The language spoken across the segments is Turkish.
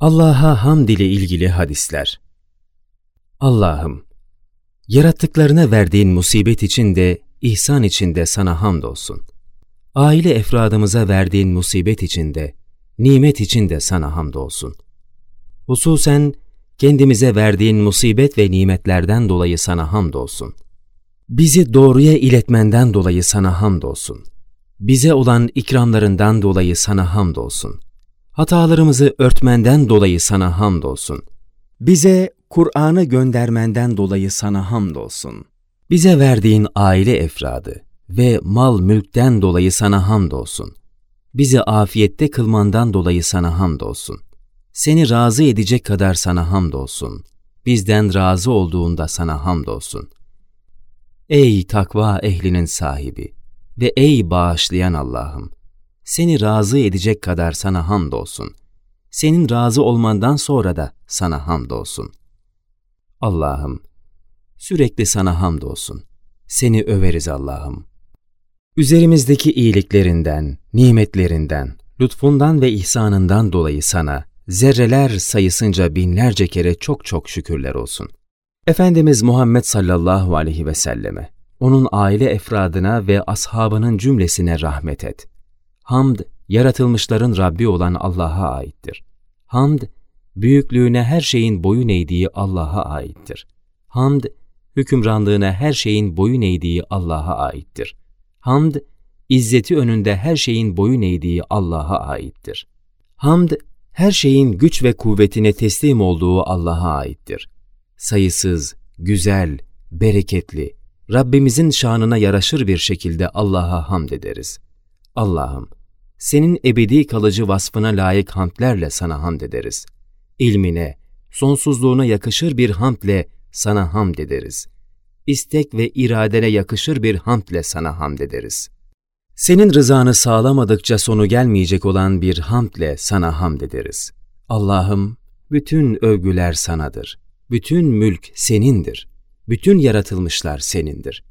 Allah'a hamd ile ilgili hadisler. Allah'ım, yarattıklarına verdiğin musibet için de, ihsan için de sana hamdolsun. Aile efradımıza verdiğin musibet için de, nimet için de sana hamdolsun. Hususen kendimize verdiğin musibet ve nimetlerden dolayı sana hamdolsun. Bizi doğruya iletmenden dolayı sana hamdolsun. Bize olan ikramlarından dolayı sana hamdolsun. Hatalarımızı örtmenden dolayı sana hamdolsun. Bize Kur'an'ı göndermenden dolayı sana hamdolsun. Bize verdiğin aile efradı ve mal mülkten dolayı sana hamdolsun. Bizi afiyette kılmandan dolayı sana hamdolsun. Seni razı edecek kadar sana hamdolsun. Bizden razı olduğunda sana hamdolsun. Ey takva ehlinin sahibi ve ey bağışlayan Allah'ım! Seni razı edecek kadar sana hamdolsun. Senin razı olmandan sonra da sana hamdolsun. Allah'ım, sürekli sana hamdolsun. Seni överiz Allah'ım. Üzerimizdeki iyiliklerinden, nimetlerinden, lütfundan ve ihsanından dolayı sana zerreler sayısınca binlerce kere çok çok şükürler olsun. Efendimiz Muhammed sallallahu aleyhi ve selleme, onun aile efradına ve ashabının cümlesine rahmet et. Hamd, yaratılmışların Rabbi olan Allah'a aittir. Hamd, büyüklüğüne her şeyin boyun eğdiği Allah'a aittir. Hamd, hükümranlığına her şeyin boyun eğdiği Allah'a aittir. Hamd, izzeti önünde her şeyin boyun eğdiği Allah'a aittir. Hamd, her şeyin güç ve kuvvetine teslim olduğu Allah'a aittir. Sayısız, güzel, bereketli, Rabbimizin şanına yaraşır bir şekilde Allah'a hamd ederiz. Allah'ım, senin ebedi kalıcı vasfına layık hamdlerle sana hamd ederiz. İlmine, sonsuzluğuna yakışır bir hamdle sana hamd ederiz. İstek ve iradene yakışır bir hamdle sana hamd ederiz. Senin rızanı sağlamadıkça sonu gelmeyecek olan bir hamdle sana hamd ederiz. Allah'ım, bütün övgüler sanadır. Bütün mülk senindir. Bütün yaratılmışlar senindir.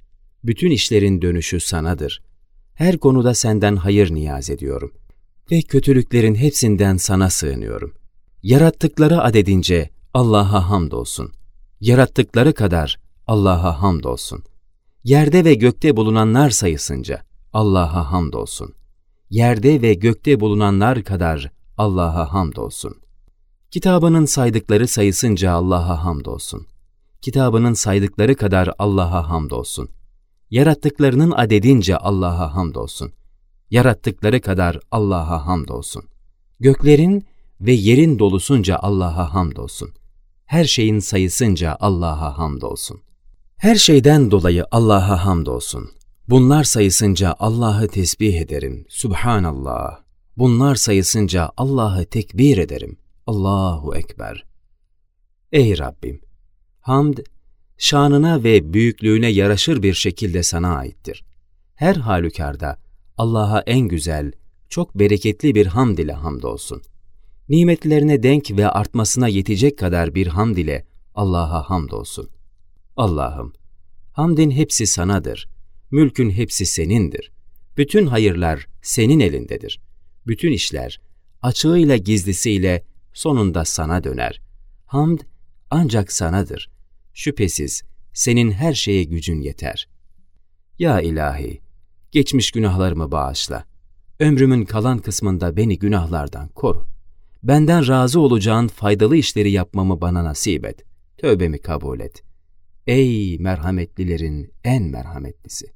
Bütün işlerin dönüşü sanadır. Her konuda senden hayır niyaz ediyorum. Ve kötülüklerin hepsinden sana sığınıyorum. Yarattıkları adedince Allah'a hamdolsun. Yarattıkları kadar Allah'a hamdolsun. Yerde ve gökte bulunanlar sayısınca Allah'a hamdolsun. Yerde ve gökte bulunanlar kadar Allah'a hamdolsun. Kitabının saydıkları sayısınca Allah'a hamdolsun. Kitabının saydıkları kadar Allah'a hamdolsun. Yarattıklarının adedince Allah'a hamdolsun. Yarattıkları kadar Allah'a hamdolsun. Göklerin ve yerin dolusunca Allah'a hamdolsun. Her şeyin sayısınca Allah'a hamdolsun. Her şeyden dolayı Allah'a hamdolsun. Bunlar sayısınca Allah'ı tesbih ederim. Subhanallah. Bunlar sayısınca Allah'ı tekbir ederim. Allahu Ekber. Ey Rabbim! Hamd, şanına ve büyüklüğüne yaraşır bir şekilde sana aittir. Her halükarda Allah'a en güzel, çok bereketli bir hamd ile hamdolsun. Nimetlerine denk ve artmasına yetecek kadar bir hamd ile Allah'a hamdolsun. Allah'ım, hamdin hepsi sanadır, mülkün hepsi senindir. Bütün hayırlar senin elindedir. Bütün işler, açığıyla gizlisiyle sonunda sana döner. Hamd ancak sanadır. Şüphesiz senin her şeye gücün yeter. Ya ilahi, geçmiş günahlarımı bağışla. Ömrümün kalan kısmında beni günahlardan koru. Benden razı olacağın faydalı işleri yapmamı bana nasip et. Tövbemi kabul et. Ey merhametlilerin en merhametlisi!